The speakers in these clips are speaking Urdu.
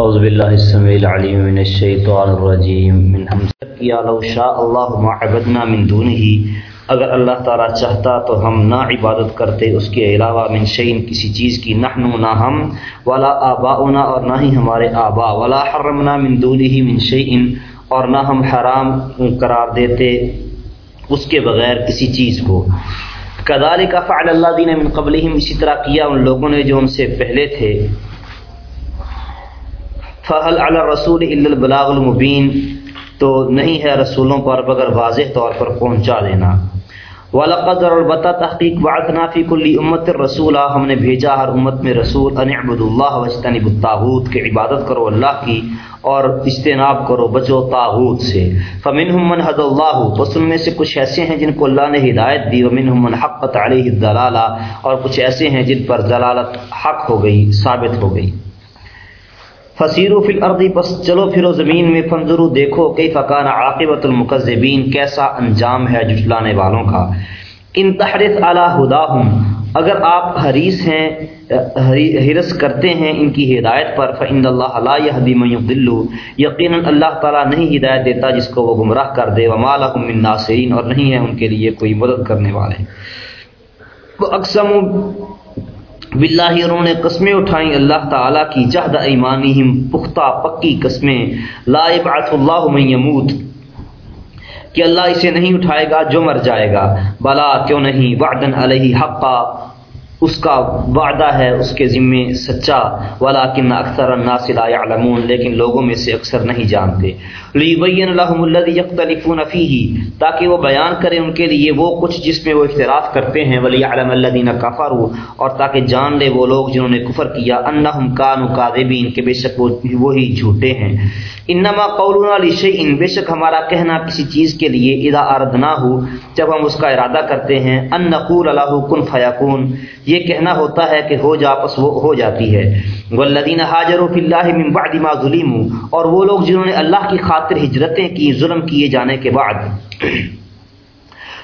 اعوذ باللہ السمیع العلیم من الشیطان الرجیم من حمزت کیا لو شاء اللہ ما عبدنا من دونه اگر اللہ تعالیٰ چاہتا تو ہم نہ عبادت کرتے، اس کے علاوہ من شعین کسی چیز کی نحن نہ ہم، ولا آباؤنا اور نہ ہی ہمارے آبا، ولا حرمنا من دونه من شعین اور نہ ہم حرام قرار دیتے اس کے بغیر کسی چیز کو۔ کدال کا فعل اللہ دین من قبلہم، اسی طرح کیا ان لوگوں نے جو ان سے پہلے تھے۔ فہل علی رسول البلاغ المبین تو نہیں ہے رسولوں پر بغیر واضح طور پر پہنچا دینا۔ ولقد اور البتہ تحقیق بعثنا فی کل امت الرسول ہم نے بھیجا ہر امت میں رسول، ان عبد اللہ وجتنب الطاغوت کی عبادت کرو اللہ کی اور اجتناب کرو، بچو طاغوت سے۔ فمنہم من حد اللہ بس ان میں سے کچھ ایسے ہیں جن کو اللہ نے ہدایت دی۔ ومنہم من حقت علیہ الدلالہ اور کچھ ایسے ہیں جن پر ضلالت حق ہو گئی، ثابت ہو گئی۔ فصیرو فی الارضی پس چلو پھرو زمین میں فنظرو دیکھو کئی فقان عاقبت المقذبین کیسا انجام ہے جٹلانے والوں کا۔ ان تحرث علی ہداہم اگر آپ حریص ہیں حرس کرتے ہیں ان کی ہدایت پر، فإن اللہ لا یہدی من یقینا اللہ تعالی نہیں ہدایت دیتا جس کو وہ گمراہ کر دے۔ وما لهم من ناصرین اور نہیں ہے ان کے لیے کوئی مدد کرنے والے۔ وہ اقسم باللہ انہوں نے قسمیں اٹھائیں، اللہ تعالیٰ کی جہد ایمانہم، پختہ پکی قسمیں۔ لا یبعث اللہ من یموت۔ کہ اللہ اسے نہیں اٹھائے گا جو مر جائے گا۔ بلا کیوں نہیں؟ وعدن علیہ حقا۔ اس کا وعدہ ہے، اس کے ذمے سچا، ولیکن اکثر الناس لا يعلمون لیکن لوگوں میں سے اکثر نہیں جانتے۔ لیبین لهم الذي يختلفون فيه تاکہ وہ بیان کریں ان کے لیے وہ کچھ جس میں وہ اختلاف کرتے ہیں وليعلم الذين كفروا اور تاکہ جان لے وہ لوگ جنہوں نے کفر کیا، انہم كانوا كاذبین کہ بے شک وہ وہی جھوٹے ہیں۔ انما قولنا لشيء بے شک ہمارا کہنا کسی چیز کے لیے، اذا اردناه جب ہم اس کا ارادہ کرتے ہیں، ان نقول له كن فيكون یہ کہنا ہوتا ہے کہ ہو جا پس وہ ہو جاتی ہے۔ والذین حاجر فی اللہ من بعد ما ظلموا اور وہ لوگ جنہوں نے اللہ کی خاطر ہجرتیں کی، ظلم کیے جانے کے بعد۔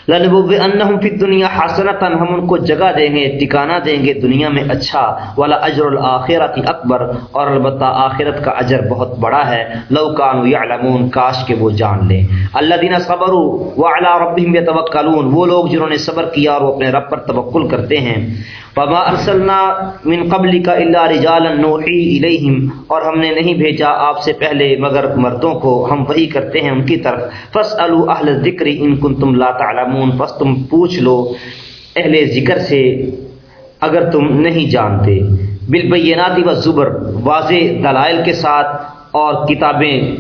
لنبوئنہم فی الدنیا حسنتا ہم ان کو جگہ دیں گے ٹکانہ دیں گے دنیا میں اچھا والا اجر الاخرت اکبر اور البتہ آخرت کا اجر بہت بڑا ہے۔ لو کانوا یعلمون کاش کہ وہ جان لیں۔ الذین صبروا وعلى ربهم يتوکلون وہ لوگ جنہوں نے صبر کیا اور وہ اپنے رب پر توکل کرتے ہیں۔ وما ارسلنا من قبل کا الا رجالا نوحی الیہم اور ہم نے نہیں بھیجا آپ سے پہلے مگر مردوں کو ہم وہی کرتے ہیں ان کی طرف۔ فاسالوا اہل الذکر ان کنتم لا تعلمون۔ پس تم پوچھ لو اہل ذکر سے اگر تم نہیں جانتے۔ بالبینات والزبر واضح دلائل کے ساتھ اور کتابیں،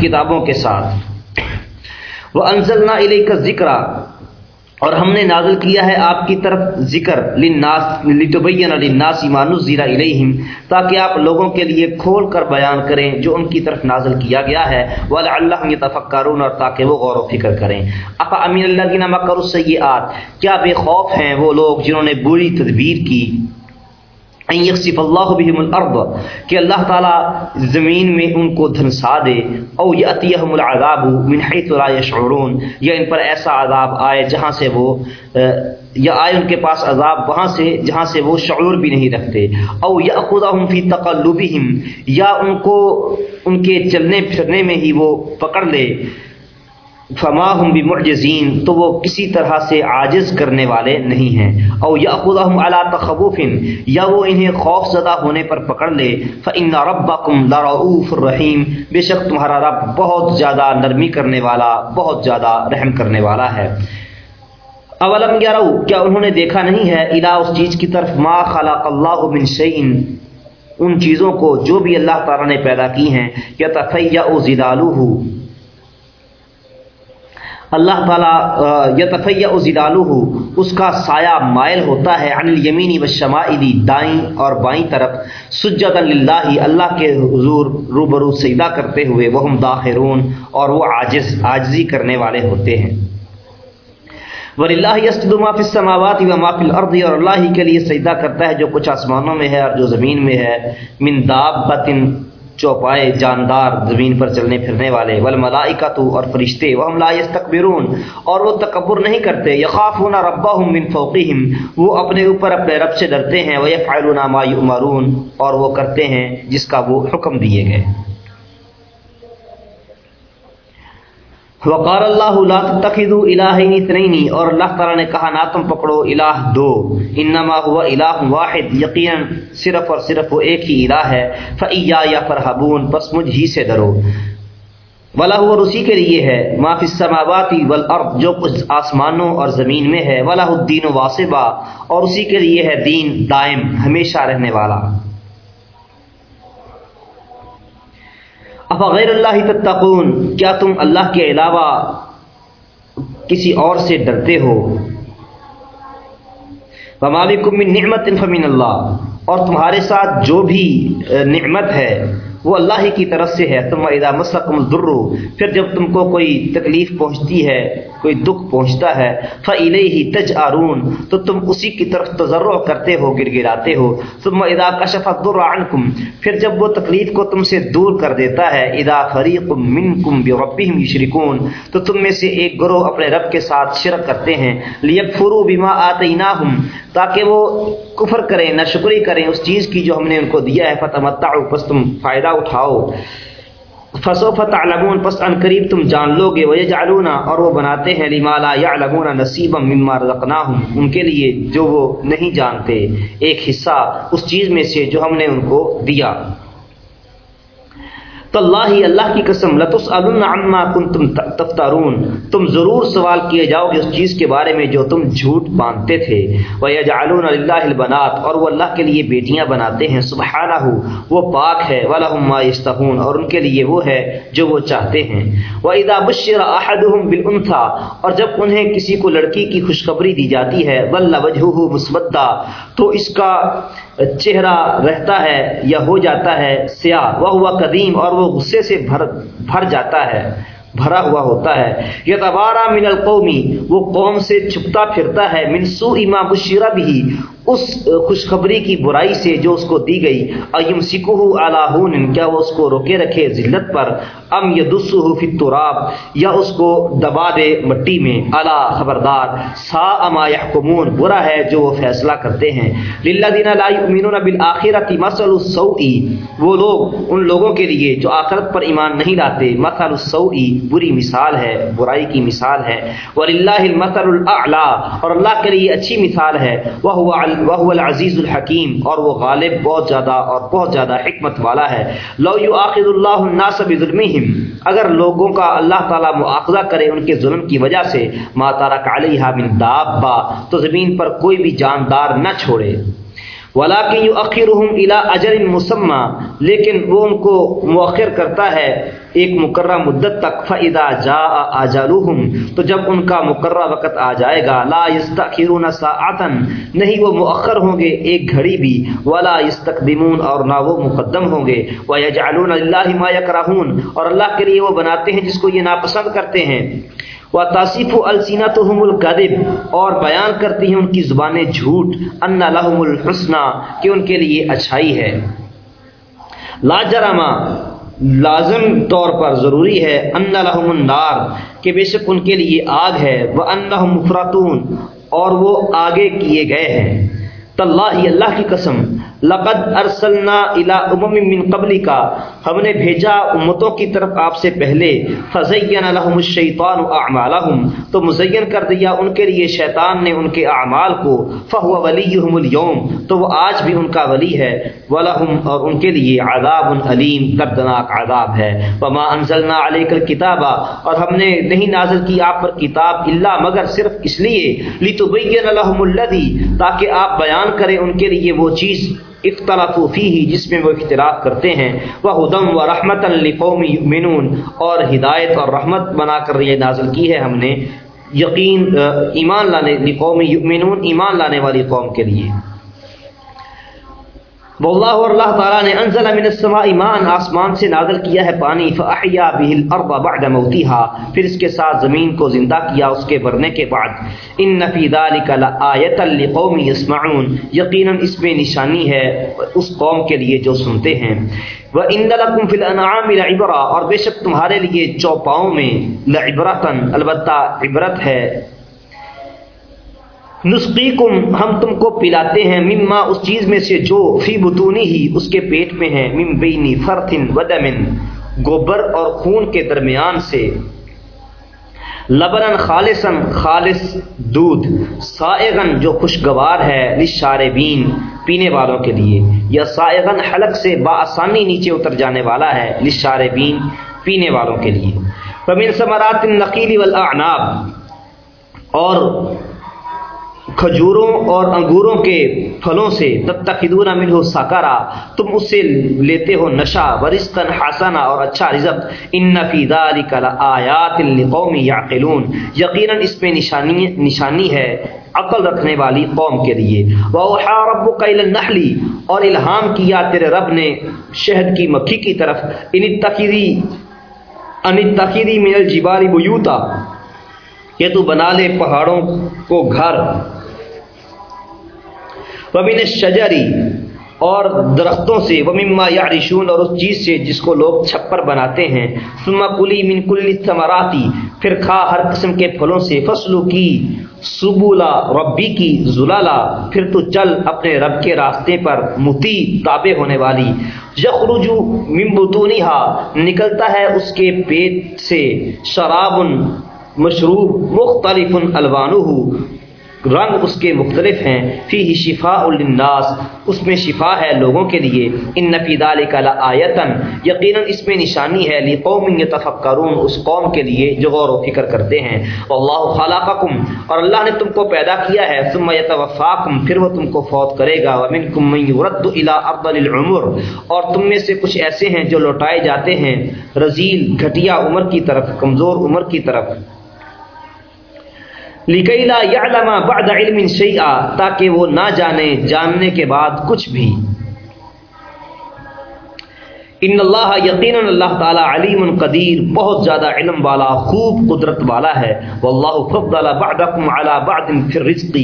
کتابوں کے ساتھ۔ وانزلنا الیک الذکر اور ہم نے نازل کیا ہے آپ کی طرف ذکر، للناس، لتبین للناس ما نزل الیہم، تاکہ آپ لوگوں کے لیے کھول کر بیان کریں جو ان کی طرف نازل کیا گیا ہے، ولعلہم یتفکرون اور تاکہ وہ غور و فکر کریں۔ اپا امین الذین مکروا السیئات کیا بے خوف ہیں وہ لوگ جنہوں نے بری تدبیر کی؟ ان یخسف اللہ بهم الارض، کہ اللہ تعالی زمین میں ان کو دھنسا دے، او یاتیہم العذاب من حيث لا يشعرون یا ان پر ایسا عذاب آئے جہاں سے وہ یا آئے ان کے پاس عذاب وہاں سے جہاں سے وہ شعور بھی نہیں رکھتے، او یاخذہم فی تقلبہم، یا ان کو ان کے چلنے پھرنے میں ہی وہ پکڑ لے۔ فما ہم بمعجزین تو وہ کسی طرح سے عاجز کرنے والے نہیں ہیں۔ او یاخذہم علی تخوف، یا وہ انہیں خوف زدہ ہونے پر پکڑ لے۔ فان ربکم لرؤوف الرحیم بے شک تمہارا رب بہت زیادہ نرمی کرنے والا، بہت زیادہ رحم کرنے والا ہے۔ اولم یرو کیا انہوں نے دیکھا نہیں ہے؟ الا اس چیز کی طرف، ما خلق اللہ من شیء ان چیزوں کو جو بھی اللہ تعالی نے پیدا کی ہیں یتفیع ظلالہ اللہ تعالیٰ یتفیع ظلالہ اس کا سایہ مائل ہوتا ہے، عن الیمینی والشمائلی دائیں اور بائیں طرف۔ سجدا للہ، اللہ کے حضور روبرو سجدہ کرتے ہوئے، وہم داخرون، اور وہ عاجز، عاجزی کرنے والے ہوتے ہیں۔ وللہ یسجد ما فی السماوات و ما فی الارض اور اللہ ہی کے لیے سجدہ کرتا ہے جو کچھ آسمانوں میں ہے اور جو زمین میں ہے۔ من دابت چوپائے جاندار زمین پر چلنے پھرنے والے ول ملائکا تو اور فرشتے وہ ہم لائس تقبرون اور وہ تکبر نہیں کرتے یقاف ہونا ربا ہوں من فوقیم وہ اپنے اوپر اپنے رب سے ڈرتے ہیں وہ یہ فائلونا مایو اور وہ کرتے ہیں جس کا وہ حکم دیے گئے۔ وقار اللہ، لا تتخذوا الہین اثنین، اور اللہ تعالی نے کہا، نہ تم پکڑو الہ دو، انما هو الہ واحد، یقینا صرف اور صرف وہ ایک ہی الہ ہے فایا یا فرحبون پس مجھ ہی سے ڈرو۔ ولا ہوا اسی کے لیے ہے، ما فی السماوات والارض جو کچھ آسمانوں اور زمین میں ہے، ولا الدین واسبا، اور اسی کے لیے ہے دین دائم، ہمیشہ رہنے والا۔ غیر اللہ تتقون؟ کیا تم اللہ کے علاوہ کسی اور سے ڈرتے ہو؟ من نعمت فمن اللہ، اور تمہارے ساتھ جو بھی نعمت ہے وہ اللہ ہی کی طرف سے ہے۔ تم ادا مسکم درو پھر جب تم کو کوئی تکلیف پہنچتی ہے، کوئی دکھ پہنچتا ہے فعل ہی تج آرون تو تم اسی کی طرف تجرع کرتے ہو، گر گراتے ہو۔ تم ادا کشف عنکم، پھر جب وہ تکلیف کو تم سے دور کر دیتا ہے ادا فریق منکم بربہم یشرکون، تو تم میں سے ایک گروہ اپنے رب کے ساتھ شرک کرتے ہیں۔ لیکفروا بما آتیناہم، تاکہ وہ کفر کریں نہ شکری کریں، اس چیز کی جو ہم نے ان کو دیا ہے۔ فتمتعوا، پس تم فائدہ اٹھاؤ۔ فصوف تعلمون، پس ان قریب تم جان لو گے۔ ویجعلون اور وہ بناتے ہیں۔ لما لا يعلمون نصیبا مما رزقناهم۔ ان کے لیے جو وہ نہیں جانتے۔ ایک حصہ اس چیز میں سے جو ہم نے ان کو دیا۔ تو اللہ اللہ کی قسم لطس عما کن تم تفتارون تم ضرور سوال کیے جاؤ گے اس چیز کے بارے میں جو تم جھوٹ باندھتے تھے۔ وہ یجعلون اللہ البنات۔ اور وہ اللہ کے لیے بیٹیاں بناتے ہیں۔ سبحانہ، وہ پاک ہے۔ ولہم یستحون اور ان کے لیے وہ ہے جو وہ چاہتے ہیں۔ وہ ادا بشر احدهم اور جب انہیں کسی کو لڑکی کی خوشخبری دی جاتی ہے ول وجهه مسودا۔ تو اس کا چہرہ رہتا ہے یا ہو جاتا ہے سیاہ، وہ ہوا قدیم اور وہ غصے سے بھر بھر جاتا ہے، بھرا ہوا ہوتا ہے۔ یہ تبارہ من القومی، وہ قوم سے چھپتا پھرتا ہے۔ منسو اما بشیرہ بھی اس خوشخبری کی برائی سے جو اس کو دی گئی ایم سکو الہون کیا وہ اس کو روکے رکھے ذلت پر؟ ام یدسہ فی التراب، یا اس کو دبا دے مٹی میں؟ الا خبردار سا اما یحکمون، برا ہے جو وہ فیصلہ کرتے ہیں۔ للذین لا یؤمنون بالآخرۃ مثل السوء، وہ لوگ ان لوگوں کے لیے جو آخرت پر ایمان نہیں لاتے، مثل السوء، بری مثال ہے، برائی کی مثال ہے۔ وللہ المثل الاعلى اور اللہ کے لیے اچھی مثال ہے۔ وہ وہ العزیز الحکیم، اور وہ غالب بہت زیادہ اور بہت زیادہ حکمت والا ہے۔ لو یؤاخذ اللہ الناس بظلمهم اگر لوگوں کا اللہ تعالی مواخذہ کرے ان کے ظلم کی وجہ سے، ما ترک علیہا من دابا تو زمین پر کوئی بھی جاندار نہ چھوڑے۔ ولاکن یؤخرهم الى اجر مسمى، لیکن وہ ان کو مؤخر کرتا ہے ایک مقررہ مدت تک فاذا جاء اجلهم تو جب ان کا مقررہ وقت آ جائے گا، لا یستاخرون ساعتا نہیں وہ مؤخر ہوں گے ایک گھڑی بھی، ولا یستقدمون اور نہ وہ مقدم ہوں گے، ويجعلون لله ما يكرهون، اور اللہ کے لیے وہ بناتے ہیں جس کو یہ ناپسند کرتے ہیں۔ وہ تصیف السینہ تو القدب اور بیان کرتی ہیں ان کی زبانیں جھوٹ ان لحم الحسنہ کہ ان کے لیے اچھائی ہے۔ لا جرما لازم طور پر ضروری ہے ان لحم النار، کہ بے شک ان کے لیے آگ ہے وہ ان مفراتون اور وہ آگے کیے گئے ہیں۔ تاللہ اللہ کی قسم، لقد ارسلنا الى امم من قبل کا ہم نے بھیجا امتوں کی طرف آپ سے پہلے فزین لهم الشیطان اعمالهم تو مزین کر دیا ان کے لیے شیطان نے ان کے اعمال کو، فهو وليهم اليوم، تو وہ آج بھی ان کا ولی ہے، ولهم اور ان کے لیے عذاب علیم دردناک عذاب ہے۔ وما انزلنا عليك الكتاب، اور ہم نے نہیں نازل کی آپ پر کتاب الا، مگر صرف اس لیے لتبین لهم الذي، تاکہ آپ بیان کریں ان کے لیے وہ چیز۔ اختلاف ہی جس میں وہ اختلاف کرتے ہیں۔ وہ ہدم و رحمت القوم یؤمنون۔ اور ہدایت اور رحمت بنا کر یہ نازل کی ہے ہم نے۔ یقین ایمان لانے قوم یؤمنون، ایمان لانے والی قوم کے لیے۔ واللہ اور اللہ تعالیٰ نے انزل من السماء ایمان آسمان سے نازل کیا ہے پانی فاحیا به الارض بعد موتها۔ پھر اس کے ساتھ زمین کو زندہ کیا، اس کے برنے کے بعد۔ ان فی ذلک لآیۃ لقوم يسمعون یقینا اس میں نشانی ہے اس قوم کے لیے جو سنتے ہیں۔ وان لکم فی الانعام لعبرا اور بے شک تمہارے لیے چوپاؤں میں لعبرتا، البتہ عبرت ہے۔ نسقیکم، ہم تم کو پلاتے ہیں، مما اس چیز میں سے جو فی بتونی ہی اس کے پیٹ میں ہے مم بینی فرتن ودمن گوبر اور خون کے درمیان سے۔ لبرن خالصن خالص دودھ سائغن جو خوشگوار ہے لشاربین پینے والوں کے لیے، یا سائغن حلق سے بآسانی نیچے اتر جانے والا ہے لشاربین پینے والوں کے لیے۔ فمن ثمرات النقیل والاعناب اور کھجوروں اور انگوروں کے پھلوں سے تتخذون منہ سکارا تم اس سے لیتے ہو نشا ورزقا حسنا اور اچھا رزق۔ ان فی ذلک لآیات لقوم یعقلون۔ یقینا اس میں نشانی نشانی ہے عقل رکھنے والی قوم کے لیے۔ وَأَوْحَى رَبُّكَ إِلَى النَّحْلِ، اور الہام کیا تیرے رب نے شہد کی مکھی کی طرف۔ ان اتخذی ان اتخذی من الجبال بیوتا کہ تو بنا لے پہاڑوں کو گھر۔ ومن الشجری اور درختوں سے، ومما یعرشون اور اس چیز سے جس کو لوگ چھپر بناتے ہیں۔ ثم کلی من کل ثمراتی پھر کھا ہر قسم کے پھلوں سے۔ فصلو کی سبولا ربی کی زلالا پھر تو چل اپنے رب کے راستے پر متی تابع ہونے والی۔ یخرجو من بطونها نکلتا ہے اس کے پیٹ سے۔ شراب مشروب مختلف الوانہ رنگ اس کے مختلف ہیں۔ فی شفاء للناس۔ اس میں شفا ہے لوگوں کے لیے۔ ان نفی ذلک لآیتن۔ یقینا اس میں نشانی ہے۔ لقوم یتفکرون۔ اس قوم کے لیے جو غور و فکر کرتے ہیں۔ واللہ خلقکم۔ اور اللہ نے تم کو پیدا کیا ہے۔ ثم یتوفاکم۔ پھر وہ تم کو فوت کرے گا۔ ومنکم من یرد الی ارض العمر اور تم میں سے کچھ ایسے ہیں جو لوٹائے جاتے ہیں۔ رزیل، گھٹیا عمر کی طرف، کمزور عمر کی طرف۔ لکیلا یعلم بعد علم شیئا، تاکہ وہ نہ جانے جاننے کے بعد کچھ بھی۔ ان اللہ یقینا اللہ تعالی علیم قدیر، بہت زیادہ علم والا، خوب قدرت والا ہے۔ واللہ فضل بعضکم علی بعض فی الرزق۔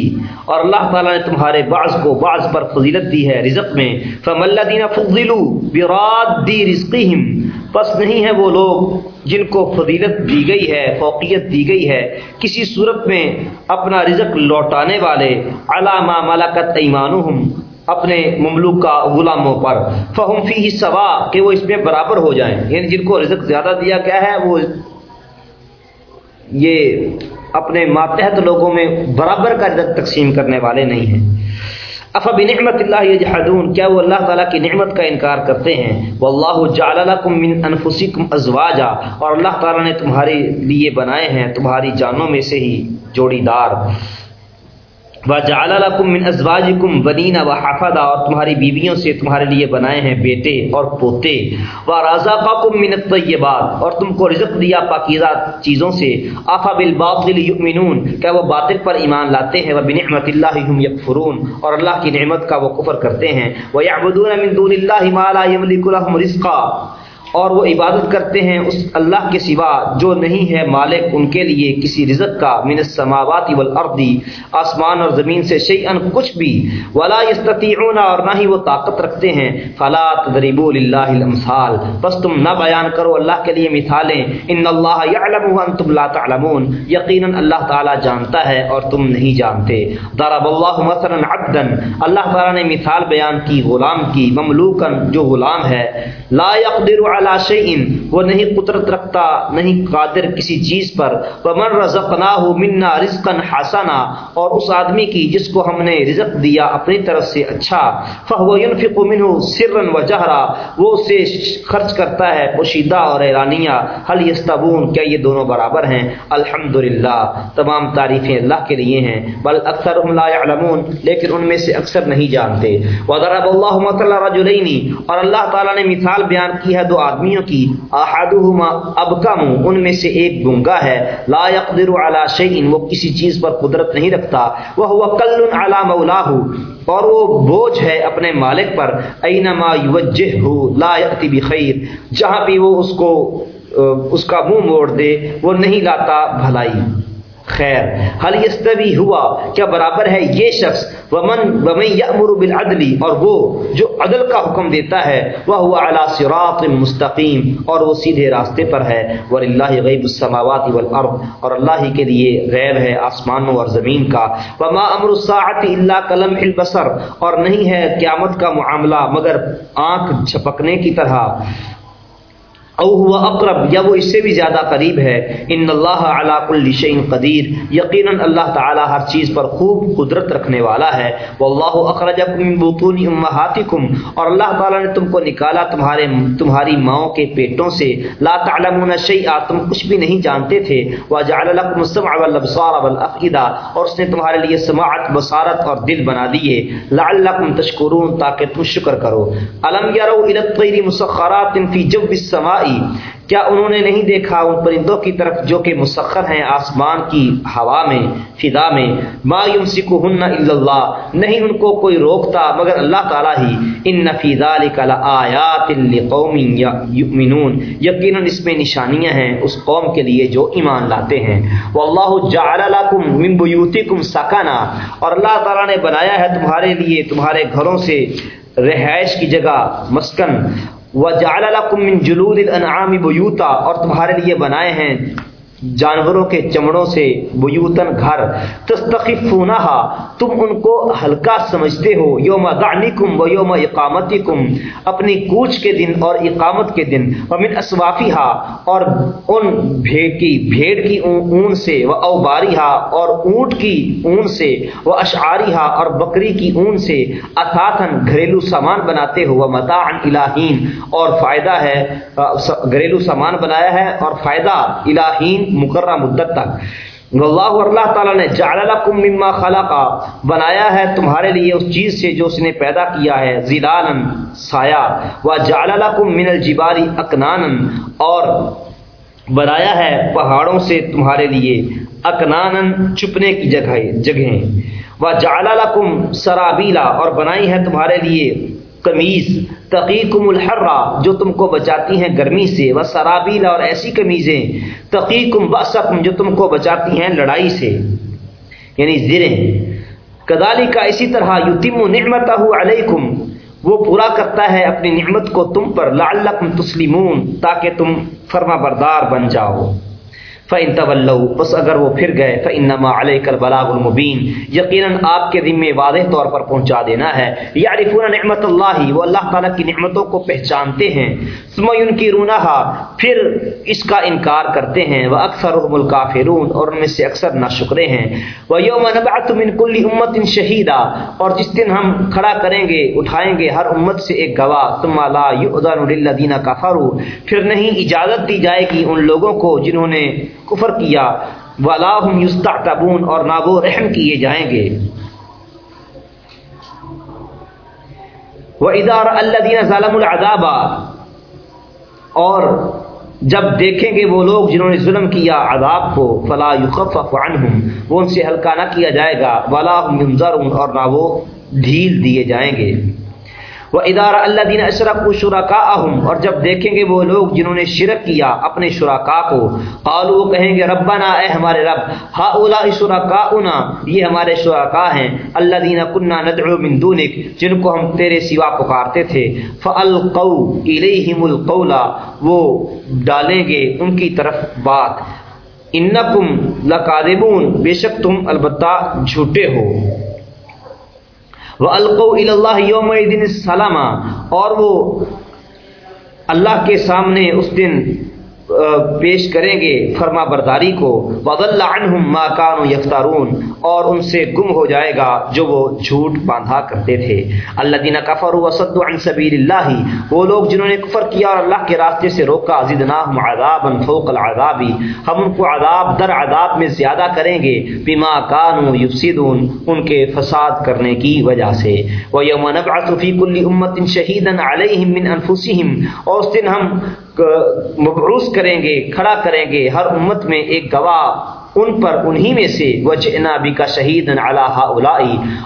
اور اللہ تعالی نے تمہارے بعض کو بعض پر فضیلت دی ہے رزق میں۔ فمن الذین فضلوا براد رزقهم پس نہیں ہے وہ لوگ جن کو فضیلت دی گئی ہے، فوقیت دی گئی ہے۔ کسی صورت میں اپنا رزق لوٹانے والے علامہ ملکت ایمانہم، اپنے مملوکہ غلاموں پر۔ فہم فی سوا، کہ وہ اس میں برابر ہو جائیں۔ یعنی جن کو رزق زیادہ دیا گیا ہے، وہ یہ اپنے ماتحت لوگوں میں برابر کا رزق تقسیم کرنے والے نہیں ہیں۔ افب نعمت اللہ یجحدون؟ کیا وہ اللہ تعالیٰ کی نعمت کا انکار کرتے ہیں؟ واللہ جعل لکم من انفسکم ازواجا، اور اللہ تعالیٰ نے تمہارے لیے بنائے ہیں تمہاری جانوں میں سے ہی جوڑی دار۔ وَجَعَلَ لَكُم مِّنْ أَزْوَاجِكُمْ بَنِينَ وَحَفَدًا اور تمہاری بیویوں سے تمہارے لیے بنائے ہیں بیٹے اور پوتے۔ وَرَزَقَكُم مِّنَ الطَّيِّبَاتِ اور تم کو رزق دیا پاکیزہ چیزوں سے۔ آفا بالباطل یؤمنون کیا وہ باطل پر ایمان لاتے ہیں؟ وَبِنِعْمَةِ اللَّهِ هُمْ يَكْفُرُونَ اور اللہ کی نعمت کا وہ کفر کرتے ہیں۔ وَيَعْبُدُونَ مِن دُونِ اللَّهِ مَا لَا يَمْلِكُ لَهُمْ رِزْقًا اور وہ عبادت کرتے ہیں اس اللہ کے سوا جو نہیں ہے مالک ان کے لیے کسی رزق کا من السماوات والارض، آسمان اور زمین سے شیئا کچھ بھی ولا یستطيعون اور نہ ہی وہ طاقت رکھتے ہیں۔ فلا تضربوا لله الامثال۔ بس تم نہ بیان کرو اللہ کے لیے مثالیں۔ ان اللہ يعلم وانتم لا تعلمون۔ یقینا اللہ تعالی جانتا ہے اور تم نہیں جانتے۔ ضرب اللہ مثلا عبدا۔ اللہ تعالی نے مثال بیان کی، غلام کی، مملوکا جو غلام ہے۔ لا يقدر علی شیء وہ نہیں قدرت رکھتا، نہیں قادر کسی چیز پر۔ ومن رزقناہ منا رزقا حسنا، اور اس آدمی کی جس کو ہم نے رزق دیا اپنی طرف سے اچھا فهو ينفق منه سرا وجهرا، وہ اسے خرچ کرتا ہے پوشیدہ اور اعلانیہ هل یستوون کیا یہ دونوں برابر ہیں؟ الحمدللہ، تمام تعریفیں اللہ کے لیے ہیں، بل اکثرهم لا يعلمون، لیکن ان میں سے اکثر نہیں جانتے۔ وضرب اللہ مثلا رجلین اور اللہ تعالی نے مثال بیان کی ہے دو آدمیوں کی احدہما ابکم، ان میں سے ایک گنگا ہے۔ لا يقدر علی شیء وہ کسی چیز پر قدرت نہیں رکھتا۔ وہ هو کل علی مولاه اور وہ بوجھ ہے اپنے مالک پر۔ اینما یوجہ لا یاتی بخیر۔ جہاں بھی وہ اس کو اس کا منہ موڑ دے، وہ نہیں لاتا بھلائی۔ خیر۔ حل یستوی ہوا کیا برابر ہے یہ شخص؟ ومن ومن یامر بالعدل، اور وہ جو عدل کا حکم دیتا ہے وہ ہوا علی صراط مستقیم، اور وہ سیدھے راستے پر ہے۔ وللہ غیب السماوات والارض اور اللہ ہی کے لیے غیب ہے آسمانوں اور زمین کا۔ وما امر الساعه الا کلمح البصر، اور نہیں ہے قیامت کا معاملہ مگر آنکھ جھپکنے کی طرح۔ او ہوا اقرب، یا وہ اس سے بھی زیادہ قریب ہے. ان اللہ علی کل شیء قدیر، یقینا اللہ تعالی ہر چیز پر خوب قدرت رکھنے والا ہے. واللہ اخرجکم من بطون امہاتکم، اور اللہ تعالی نے تم کو نکالا تمہارے، تمہاری ماؤں کے پیٹوں سے. لا تعلمون شیئا، تم کچھ بھی نہیں جانتے تھے. وجعل لكم السمع والابصار والافئدہ، اور اس نے تمہارے لیے سماعت، بصارت اور دل بنا دیے. لعلکم تشکرون، تاکہ تم شکر کرو. الم يروا الى الطير مسخرات في جو السماء کیا انہوں نے نہیں دیکھا ان پرندوں کی طرف جو کہ مسخر ہیں آسمان کی ہوا میں، فضا میں؟ ما یمسکہن الا اللہ۔ نہیں ان کو کوئی روکتا مگر اللہ تعالی ہی۔ ان فی ذلک لآیات لقوم یؤمنون۔ یقینا اس میں نشانیاں ہیں اس قوم کے لیے جو ایمان لاتے ہیں۔ واللہ جعل لکم من بیوتکم سکنا اور اللہ تعالی نے بنایا ہے تمہارے لیے، تمہارے گھروں سے رہائش کی جگہ، مسکن۔ وجعل لكم من جلود الانعام بيوتا اور تمہارے لیے بنائے ہیں جانوروں کے چمڑوں سے بیوتن گھر، تستخفونہا، تم ان کو ہلکا سمجھتے ہو، یوم دعنکم و یوم اقامتکم، اپنی کوچ کے دن اور اقامت کے دن، ومن اسوافیہا اور ان بھیڑ کی بھیڑ کی اون سے، و اوباریہا، اور اونٹ کی اون سے، و اشعاریہا، اور بکری کی اون سے اتاتن گھریلو سامان بناتے ہو، و متاعن الہین، اور فائدہ ہے گھریلو سامان بنایا ہے، اور فائدہ الہین مقررہ مدت تک۔ واللہ اللہ تعالیٰ نے جعل لکم مما خلقا، بنایا ہے تمہارے لیے اس چیز سے جو اس نے پیدا کیا ہے زلالا سایہ۔ و جعل لکم من الجبال اکنانا اور بنایا ہے پہاڑوں سے تمہارے لیے اکنانا چھپنے کی جگہ جگہیں۔ و جعل لکم سرابیلا، اور بنائی ہے تمہارے لیے قمیض تقیقم الحرا جو تم کو بچاتی ہیں گرمی سے وہ سرابیل اور ایسی قمیضیں تقیقم بسکم جو تم کو بچاتی ہیں لڑائی سے۔ یعنی زریں کدالی کا اسی طرح یتیم نعمت علیکم، وہ پورا کرتا ہے اپنی نعمت کو تم پر، لعلکم تسلیمون، تاکہ تم فرما بردار بن جاؤ۔ فَإِن طول بس اگر وہ پھر گئے فعنما علیہ کل بلاغ المبین یقیناً آپ کے ذمے واضح طور پر پہنچا دینا ہے۔ یا نعمت اللہ وہ اللہ تعالیٰ کی نعمتوں کو پہچانتے ہیں۔ ثم ينكرونها پھر اس کا انکار کرتے ہیں وہ اکثر الکافرون اور ان میں سے اکثر ناشکرے ہیں۔ وَيَوْمَ نَبْعَثُ مِن كُلِّ أُمَّةٍ شَهِيدًا، اور جس دن ہم کھڑا کریں گے، اٹھائیں گے، ہر امت سے ایک گواہ، ثم لا يؤذن للذین كفروا۔ پھر نہیں اجازت دی جائے گی ان لوگوں کو جنہوں نے کفر کیا۔ ولاحم یستعتبون اور نہ وہ رحم کیے جائیں گے۔ وہ ادار اللہ دین ظالم العذاب اور جب دیکھیں گے وہ لوگ جنہوں نے ظلم کیا عذاب کو، فلا یخفف عنہم، وہ ان سے ہلکا نہ کیا جائے گا، ولا منظر اور نہ وہ ڈھیل دیے جائیں گے۔ وہ ادارہ اللہ دین اشرف شرکا اور جب دیکھیں گے وہ لوگ جنہوں نے شرک کیا اپنے شرکا کو قالو وہ کہیں گے، ربنا، اے ہمارے رب ہا اولا شرکا یہ ہمارے شرکا ہیں اللہ دین کنہ ندعو من دونک جن کو ہم تیرے سوا پکارتے تھے فالقو الیہم القولا وہ ڈالیں گے ان کی طرف بات۔ انکم لکاذبون بے شک تم البتہ جھوٹے ہو۔ وہ القو اللہ یوم دن سلامہ اور وہ اللہ کے سامنے اس دن پیش کریں گے فرما برداری کو۔ وضل عنہم ما کانوا یفتارون اور ان سے گم ہو جائے گا جو وہ جھوٹ باندھا کرتے تھے۔ اللہ دینا کفر وسد عن سبیل اللہ وہ لوگ جنہوں نے کفر کیا اور اللہ کے راستے سے روکا، زدناہم عذابا فوق العذابی ہم ان کو عذاب، در عذاب میں زیادہ کریں گے۔ بما کانوا یفسدون۔ ان کے فساد کرنے کی وجہ سے۔ وَيَوْمَ نَبْعَثُ فِي كُلِّ أُمَّةٍ شَهِيدًا عَلَيْهِمْ مِنْ أَنفُسِهِمْ۔ اور اس دن ہم مبعوث کریں گے، کھڑا کریں گے۔ ہر امت میں ایک گواہ ان پر انہی میں سے وجنا بھی کا شہید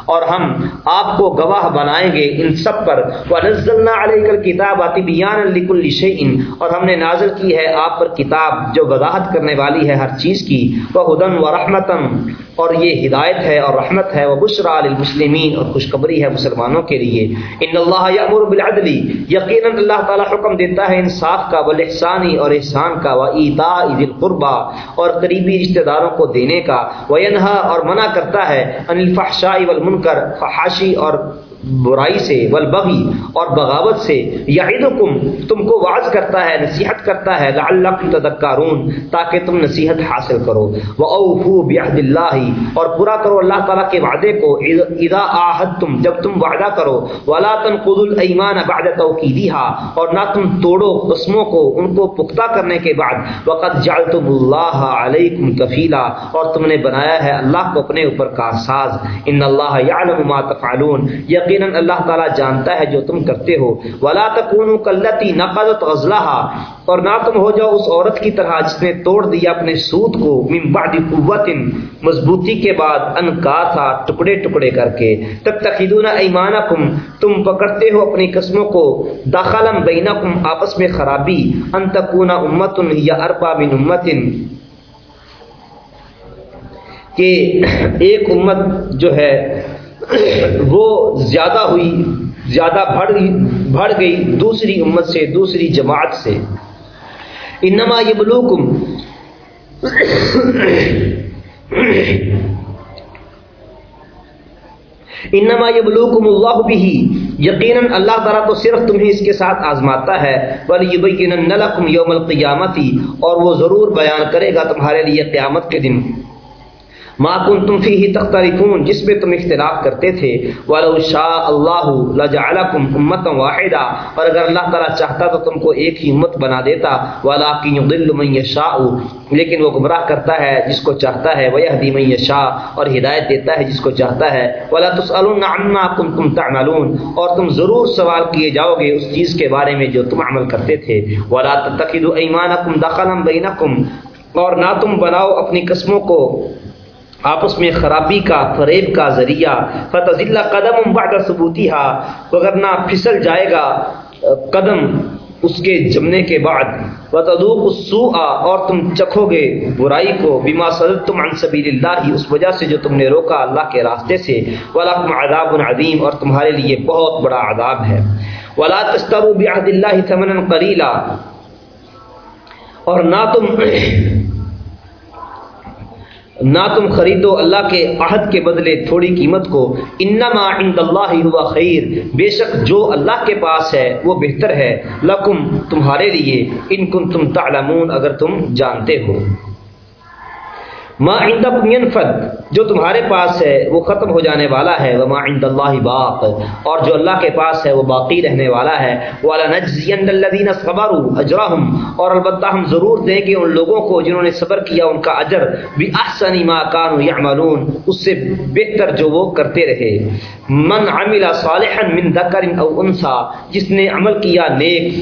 اور ہم آپ کو گواہ بنائیں گے ان سب پر۔ ونزلنا علیک الکتاب طبیان لکل شیء اور ہم نے نازل کی ہے آپ پر کتاب جو وضاحت کرنے والی ہے ہر چیز کی۔ وہ ہدن و رحمتن اور یہ ہدایت ہے اور رحمت ہے۔ وہ بشرا للمسلمین اور خوشخبری ہے مسلمانوں کے لیے۔ ان اللہ یامر بالعدل، یقینا اللہ تعالی حکم دیتا ہے انصاف کا والاحسانی اور احسان کا۔ و ایتاء ذی القربى، اور قریبی رشتہ داروں کو دینے کا وینہا اور منع کرتا ہے ان الفحشاء والمنکر فحاشی اور برائی سے، والبغی اور بغاوت سے یعیدکم تم کو وعظ کرتا ہے، نصیحت کرتا ہے، لعلکم تذکرون، تاکہ تم نصیحت حاصل کرو۔ واوفوا بعهد اللہ اور پورا کرو اللہ تعالی کے وعدے کو۔ اذا عاهدتم جب تم وعدہ کرو۔ ولا تنقضوا الايمان بعد توكيدها، اور نہ تم توڑو قسموں کو، ان کو پختہ کرنے کے بعد۔ وقد جعلتم اللہ علیکم کفیلا اور تم نے بنایا ہے اللہ کو اپنے اوپر کارساز ان اللہ یعلم ما تفعلون یقین یقیناً اللہ تعالیٰ جانتا ہے جو تم کرتے ہو۔ ولا تکون کلتی نقدت غزلہ اور نہ تم ہو جاؤ اس عورت کی طرح جس نے توڑ دیا اپنے سود کو۔ من بعد قوت مضبوطی کے بعد ان تھا ٹکڑے ٹکڑے کر کے۔ تب تخیدون ایمانکم تم پکڑتے ہو اپنی قسموں کو۔ داخلم بینکم آپس میں خرابی۔ ان تکون امت یا اربا من امت کہ ایک امت جو ہے وہ زیادہ ہوئی، زیادہ بڑھ بڑھ گئی دوسری امت سے، دوسری جماعت سے۔ انما یبلوکم انما یبلوکم اللہ بھی یقیناً اللہ تعالیٰ تو صرف تمہیں اس کے ساتھ آزماتا ہے۔ وَلِيُبَيِّنَنَّ لَكُمْ يَوْمَ الْقِيَامَةِ اور وہ ضرور بیان کرے گا تمہارے لیے قیامت کے دن۔ ما کنتم فیہ تختلفون، جس میں تم اختلاف کرتے تھے، ولو شاء اللہ لجعلکم امتا واحدا، اور اگر اللہ تعالی چاہتا تو تم کو ایک ہی امت بنا دیتا ولکن یضل من یشاء لیکن وہ گمراہ کرتا ہے جس کو چاہتا ہے ویہدی من یشاء اور ہدایت دیتا ہے جس کو چاہتا ہے۔ ولا تسالون عما کنتم تعملون، اور تم ضرور سوال کیے جاؤ گے اس چیز کے بارے میں جو تم عمل کرتے تھے۔ ولا تتخذوا ایمانکم دخلا بینکم اور نہ تم بناؤ اپنی قسموں کو۔ آپس میں خرابی کا، فریب کا ذریعہ فتح قدم بعد ثبوتی ہا وغیرہ پھسل جائے گا قدم اس کے جمنے کے بعد وتدوق السوء، اور تم چکھو گے برائی کو، بما صدتم عن سبیل اللہ اس وجہ سے جو تم نے روکا اللہ کے راستے سے ولکم عذاب عظیم اور تمہارے لیے بہت بڑا عذاب ہے۔ ولا تشتروا بعهد الله ثمنا قليلا، اور نہ تم نہ تم خریدو اللہ کے عہد کے بدلے تھوڑی قیمت کو، انما عند اللہ ہوا خیر، بے شک جو اللہ کے پاس ہے وہ بہتر ہے، لکم تمہارے لیے، ان کن تم تعلمون، اگر تم جانتے ہو۔ ما عندکم ينفد، جو تمہارے پاس ہے، وہ ختم ہو جانے والا ہے، وما عند اللہ باق، اور جو اللہ کے پاس ہے، وہ باقی رہنے والا ہے۔ والا نجزین الذين صبروا اجرهم اور البتہ ہم ضرور دیں گے ان لوگوں کو جنہوں نے صبر کیا ان کا اجر۔ باحسن ما كانوا يعملون، اس سے بہتر جو وہ کرتے رہے۔ من عمل صالحا من ذکر او انثى جس نے عمل کیا نیک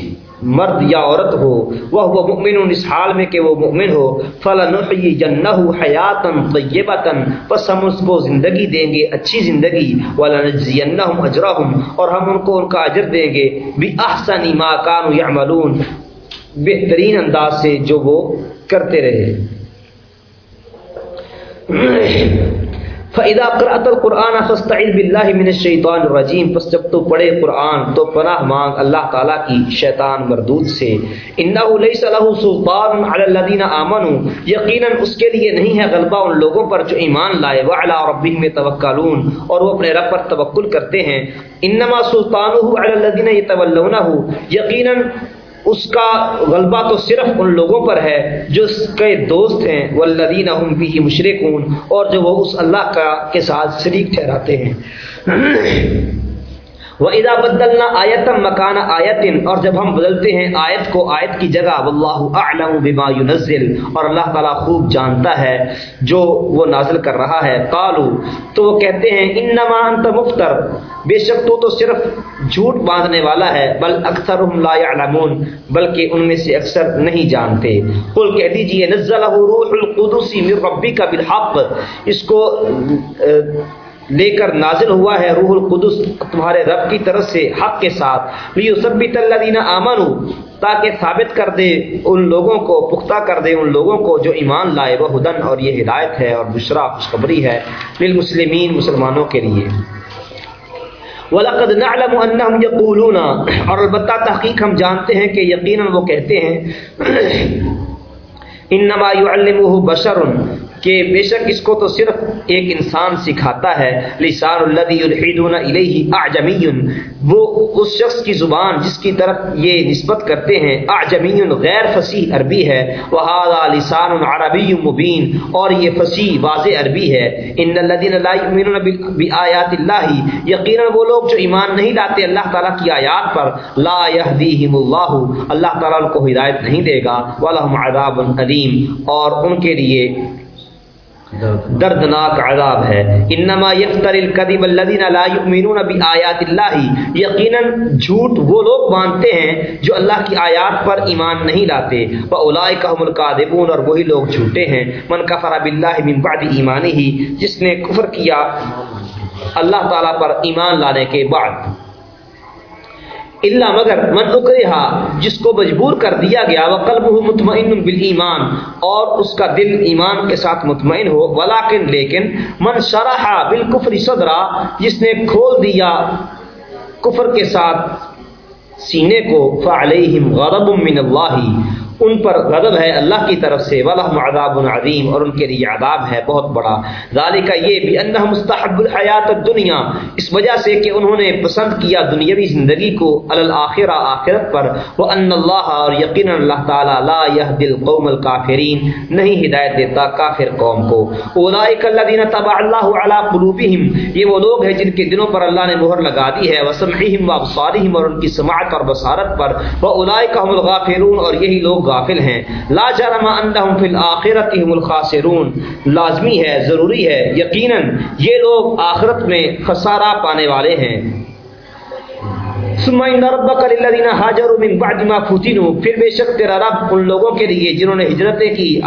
مرد یا عورت ہو وہ وہ مؤمن اس حال میں کہ وہ مؤمن ہو فلنحی جنہ حیاتن طیبتن پس ہم اس کو زندگی دیں گے، اچھی زندگی، ولنجزینہم اجرہم، اور ہم ان کو ان کا اجر دیں گے بی احسن ما کانوا یعملون، بہترین انداز سے جو وہ کرتے رہے۔ فَإِذَا قَرَأْتَ الْقُرْآنَ فَاسْتَعِذْ بِاللَّهِ مِنَ الشَّيْطَانِ الرَّجِيمِ پس جب تو پڑھے قرآن تو پناہ مانگ اللہ تعالیٰ کی شیطان مردود سے۔ اِنَّهُ لَيْسَ لَهُ سُلْطَانٌ عَلَى الَّذِينَ آمَنُوا۔ یقیناً اس کے لیے نہیں ہے غلبہ ان لوگوں پر جو ایمان لائے۔ وَعَلَى رَبِّهِمْ يَتَوَكَّلُونَ اور وہ اپنے رب پر توکل کرتے ہیں۔ انما سلطانه علی الذین یتولونه یقیناً اس کا غلبہ تو صرف ان لوگوں پر ہے جو اس کے دوست ہیں، والذین هم فیہ مشرکون، اور جو وہ اس اللہ کا کے ساتھ شریک ٹھہراتے ہیں۔ وہ ادا بدلنا آیتم مکان آیتن اور جب ہم بدلتے ہیں آیت کو، آیت کی جگہ واللہ اعلم بما ينزل، اور اللہ تعالیٰ خوب جانتا ہے جو وہ نازل کر رہا ہے۔ قالو تو وہ کہتے ہیں انما انت مفتر۔ بے شک تو تو صرف جھوٹ باندھنے والا ہے، بل اکثر لا يعلمون، بلکہ ان میں سے اکثر نہیں جانتے۔ قل کہہ دیجیے نزلہ روح القدس من ربک بالحق۔ اس کو لے کر نازل ہوا ہے روح القدس تمہارے رب کی طرف سے، حق کے ساتھ۔ لیثبت الذین آمنوا، تاکہ ثابت کر دے ان لوگوں کو، پختہ کر دے ان لوگوں کو جو ایمان لائے، وہ ہدن اور یہ ہدایت ہے اور بشرا خوشخبری ہے للمسلمین مسلمانوں کے لیے۔ وَلَقَدْ نَعْلَمُ أَنَّهُمْ يَقُولُونَ، اور البتہ تحقیق ہم جانتے ہیں کہ یقیناً وہ کہتے ہیں انما يعلمه بشر کہ بے شک اس کو تو صرف ایک انسان سکھاتا ہے، لسان الذي يلحدون الیہ اعجمی وہ اس شخص کی زبان جس کی طرف یہ نسبت کرتے ہیں اعجمی غیر فصیح عربی ہے وهذا لسان عربی مبین، اور یہ فصیح واضح عربی ہے۔ ان الذين لا يؤمنون بآيات الله یقینا وہ لوگ جو ایمان نہیں لاتے اللہ تعالی کی آیات پر، لا يهديهم الله اللہ تعالی ان کو ہدایت نہیں دے گا ولهم عذاب الیم اور ان کے لیے دردناک عذاب ہے۔ انما یفتر الکذب الذین لا یؤمنون بآیات اللہ۔ یقینا جھوٹ وہ لوگ مانتے ہیں جو اللہ کی آیات پر ایمان نہیں لاتے۔ واولئک هم الکاذبون اور وہی لوگ جھوٹے ہیں۔ من کفر باللہ من بعد ایمانہ، جس نے کفر کیا اللہ تعالی پر ایمان لانے کے بعد۔ اللہ مگر من اکرہا، جس کو مجبور کر دیا گیا وہ قلب مطمئن بالایمان، اور اس کا دل ایمان کے ساتھ مطمئن ہو، ولیکن لیکن من شرح بالکفر صدرا، جس نے کھول دیا کفر کے ساتھ سینے کو، فعلیہم غضب من اللہ ان پر غضب ہے اللہ کی طرف سے ولہم عذاب عظیم اور ان کے لیے عذاب ہے بہت بڑا۔ ذالک یہ بھی انہ مستحب الحیات الدنیا اس وجہ سے کہ انہوں نے پسند کیا دنیاوی زندگی کو الآخرہ، آخرت پر۔ وان اللہ اور یقینا اللہ تعالی لا یهدی القوم الکافرین نہیں ہدایت دیتا کافر قوم کو۔ اولئک الذین طبع اللہ علی قلوبہم یہ وہ لوگ ہیں جن کے دلوں پر اللہ نے مہر لگا دی ہے۔ وسمعہم وابصارہم اور ان کی سماعت اور بصارت پر۔ واولئک هم الغافلون اور یہی لوگ غافل ہیں. لا جرم انہم فی الاخرت هم الخاسرون. لازمی ہے، ضروری ہے. یقینا یہ لوگ آخرت میں خسارہ پانے والے ہیں. ثم ان ربك للذین هاجروا من بعد ما فتنوا. پھر بے شک تیرا رب ان لوگوں کے لیے جنہوں نے ہجرتیں کی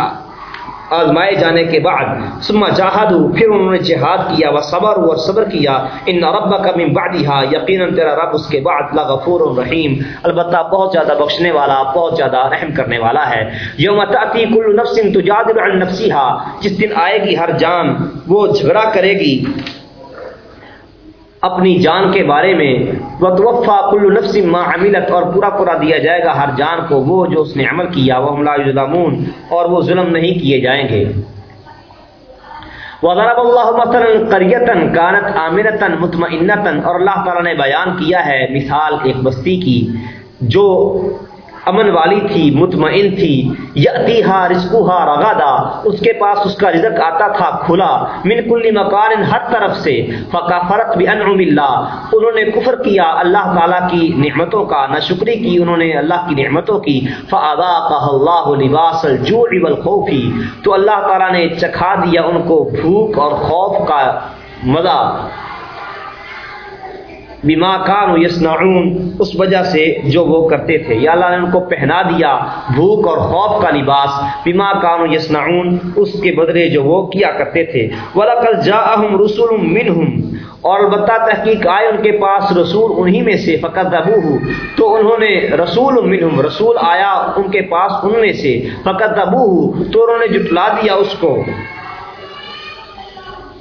آزمائے جانے کے بعد، ثم جاہدوا، پھر انہوں نے جہاد کیا و صبر اور صبر کیا۔ ان ربک من بعدها یقینا تیرا رب اس کے بعد لغفور رحیم۔ البتہ بہت زیادہ بخشنے والا، بہت زیادہ رحم کرنے والا ہے۔ یوم تاتی کل نفس تجادل عن نفسها جس دن آئے گی ہر جان، وہ جھگڑا کرے گی۔ اپنی جان کے بارے میں وتوفا کل نفس ما عملت، اور پورا پورا دیا جائے گا ہر جان کو، وہ جو اس نے عمل کیا وہ لا یظلمون اور وہ ظلم نہیں کیے جائیں گے۔ وضرب اللہ مثلا قریتا كانت آمنتا مطمئنتا اور اللہ تعالی نے بیان کیا ہے مثال ایک بستی کی، جو امن والی تھی، مطمئن تھی یتی یاتیھا رزقھا رغدا، اس کے پاس اس کا رزق آتا تھا، کھلا، من کل مکان ہر طرف سے فکفرت بانعم اللہ، انہوں نے کفر کیا، اللہ تعالی کی نعمتوں کا ناشکری کی انہوں نے اللہ کی نعمتوں کی فاذاقها اللہ لباس الجوع والخوف، تو اللہ تعالی نے چکھا دیا ان کو بھوک اور خوف کا مزہ۔ بما کانوا یصنعون، اس وجہ سے جو وہ کرتے تھے۔ یا اللہ نے ان کو پہنا دیا بھوک اور خوف کا لباس۔ بما کانوا یصنعون، اس کے بدلے جو وہ کیا کرتے تھے۔ ولقد جاءهم رسول منهم۔ اور البتہ تحقیق آئے ان کے پاس رسول انہی میں سے۔ فقذبوه تو انہوں نے رسول منهم، رسول آیا ان کے پاس ان میں سے۔ فقذبوه تو انہوں نے جھٹلا دیا اس کو۔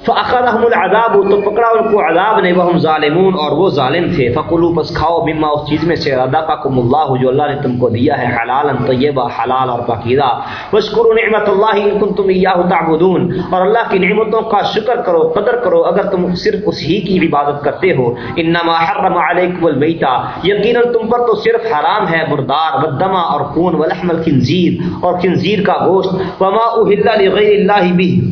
فاخذهم العذاب، تو پکڑا ان کو عذاب نے وہ ظالمون، اور وہ ظالم تھے۔ فقلوا پس کھاؤ، مما اس چیز میں سے رزقکم اللہ جو اللہ نے تم کو دیا ہے، حلالا، طیبا، حلال اور پاکیزہ۔ واشکروا نعمت اللہ ان کنتم ایاہ تعبدون۔ اور اللہ کی نعمتوں کا شکر کرو، قدر کرو، اگر تم صرف اس ہی کی عبادت کرتے ہو۔ انما حرم علیکم المیتا یقینا تم پر تو صرف حرام ہے مردار، والدم اور خون، ولحم الخنزیر اور خنزیر کا گوشت۔ وما اہل لغیر اللہ به۔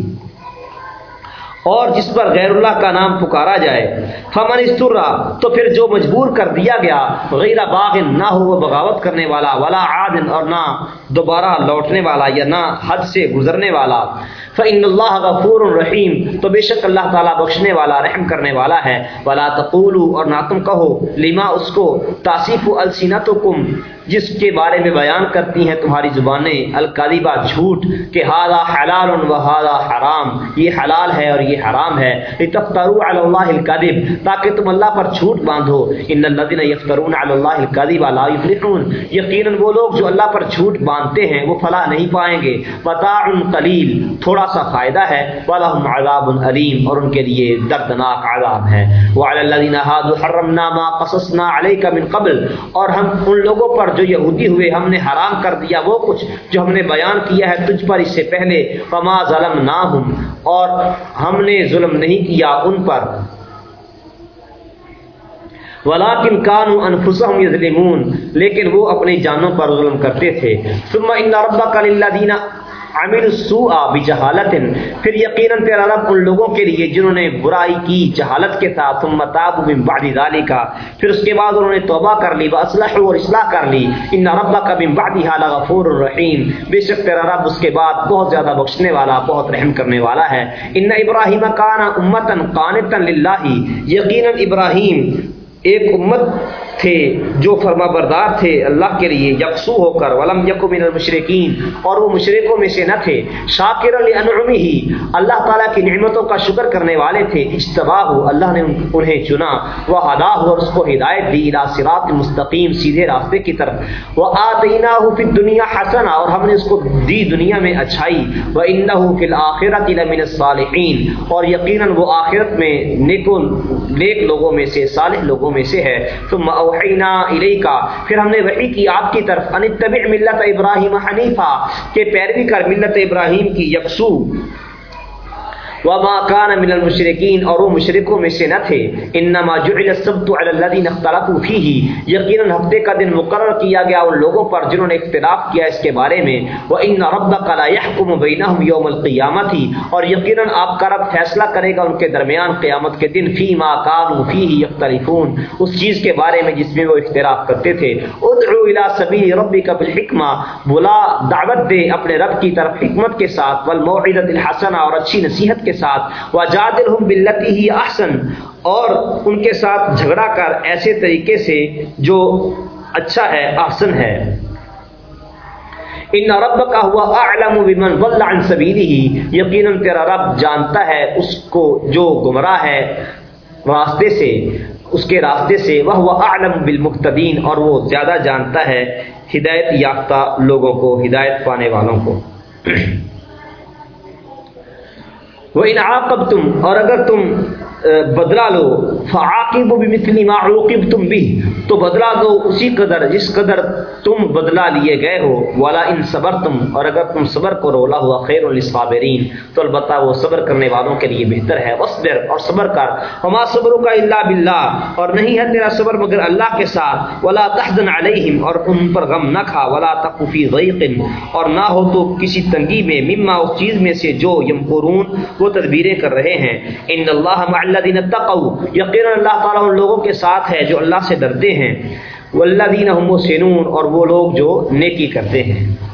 اور جس پر غیر اللہ کا نام پکارا جائے۔ فمن استرا تو پھر جو مجبور کر دیا گیا، غیر باغ، نہ ہو وہ بغاوت کرنے والا، ولا عادن اور نہ دوبارہ لوٹنے والا یا نہ حد سے گزرنے والا۔ فعن اللہ غفور الرحیم تو بے شک اللہ تعالیٰ بخشنے والا، رحم کرنے والا ہے۔ ولا تقولو اور نہ تم کہو، لما اس کو تاصیف السینتکم جس کے بارے میں بیان کرتی ہیں تمہاری زبانیں القادبہ جھوٹ کہ ہادہ حلال و ہادہ حرام، یہ حلال ہے اور یہ حرام ہے۔ تفترو علی اللہ القادب تاکہ تم اللہ پر جھوٹ باندھو۔ ان الذين يفترون علی اللہ القادب لا يفلحون۔ یقینا وہ لوگ جو اللہ پر جھوٹ باندھتے ہیں، وہ فلاح نہیں پائیں گے۔ متاع قلیل تھوڑا سا فائدہ ہے۔ ولہم عذاب علیم اور ان کے لیے دردناک عذاب ہے۔ وعلى الذين هادوا حرمنا ما قصصنا عليك من قبل، اور ہم ان لوگوں پر جو یہودی ہوئے ہم نے حرام کر دیا، وہ کچھ جو ہم نے بیان کیا ہے تجھ پر اس سے پہلے، فما ظلم نہ ہوں اور ہم نے ظلم نہیں کیا ان پر۔ ولاکن کانو انفسہم یظلمون لیکن وہ اپنی جانوں پر ظلم کرتے تھے۔ ثم ان ربک للذین عامر السوء بجہالت پھر یقیناً تیرا رب ان لوگوں کے لیے جنہوں نے برائی کی جہالت کے ساتھ، ثم تابوا من بعد ذلك۔ پھر اس کے بعد انہوں نے توبہ کر لی واصلحوا اور اصلاح کر لی۔ ان ربک من بعدها لغفور الرحیم بے شک تیرا رب اس کے بعد بہت زیادہ بخشنے والا، بہت رحم کرنے والا ہے۔ ان ابراہیم کان امتا قانتا للہ یقینا ابراہیم ایک امت تھے، جو فرما بردار تھے اللہ کے لیے یکسو ہو کر، ولم یکو من المشرقین اور وہ مشرقوں میں سے نہ تھے۔ شاکر لانعمی ہی اللہ تعالیٰ کی نعمتوں کا شکر کرنے والے تھے۔ اجتبا ہو اللہ نے انہیں چنا۔ وہ ہدا ہو اور اس کو ہدایت دی صراط مستقیم، سیدھے راستے کی طرف۔ وہ آتینہ فی الدنیا حسنا اور ہم نے اس کو دی دنیا میں اچھائی۔ وہ انہ فی الاخرت لمن الصالحین اور یقیناً وہ آخرت میں نیکو نیک لوگوں میں سے، صالح لوگوں میں سے ہے۔ ثم اوحینا الیکا پھر ہم نے وحی کی آپ کی طرف، ان تبع ملت ابراہیم حنیفہ کہ پیروی کر ملت ابراہیم کی، یکسو۔ وما كان من المشركين، اور وہ مشرکوں میں سے نہ تھے۔ انما جعل السبت على الذين اختلفوا فيه۔ یقینا ہفتے کا دن مقرر کیا گیا ان لوگوں پر جنہوں نے اختلاف کیا اس کے بارے میں۔ وان ربك لا يحكم بينهم يوم القيامه اور یقینا آپ کا رب فیصلہ کرے گا ان کے درمیان قیامت کے دن۔ فيما كانوا فيه يختلفون۔ اس چیز کے بارے میں جس میں وہ اختلاف کرتے تھے۔ ادعو الى سبيل ربك بالحکمہ بلا دعوت دے اپنے رب کی طرف حکمت کے ساتھ۔ والموعظه الحسنہ اور اچھی نصیحت کے ساتھ۔ وجادلہم باللتی ہی احسن اور ان کے ساتھ جھگڑا کر ایسے طریقے سے جو اچھا ہے، احسن ہے۔ ان رب کا ہوا اعلم بمن ضل عن سبیلہ یقینا تیرا رب جانتا ہے اس کو جو گمراہ ہے راستے سے، اس کے راستے سے۔ وہ ہوا اعلم بالمقتدین اور وہ زیادہ جانتا ہے ہدایت یافتہ لوگوں کو، ہدایت پانے والوں کو۔ وہ ان عاقب تم اور اگر تم بدلا لو فعاقب بمثل ما عوقبتم به، تو بدلا دو اسی قدر، جس قدر تم بدلا لیے گئے ہو، والا ان صبرتم، اور اگر تم صبر کرو لا ہوا خیر للصابرین، تو البتہ وہ صبر کرنے والوں کے لیے بہتر ہے، واصبر اور صبر کر، وما صبرك الا بالله اور نہیں ہے تیرا صبر مگر اللہ کے ساتھ، ولا تحزن علیہم، اور ان پر غم نہ کھا، ولا تق فی ضیق، اور نہ ہو تو کسی تنگی میں، مما اس چیز میں سے جو یمکرون وہ تدبیریں کر رہے ہیں، ان اللہ مع اللہ دین تقو یقینا اللہ تعالیٰ ان لوگوں کے ساتھ ہے جو اللہ سے ڈرتے ہیں. والذین هم محسنون اور وہ لوگ جو نیکی کرتے ہیں.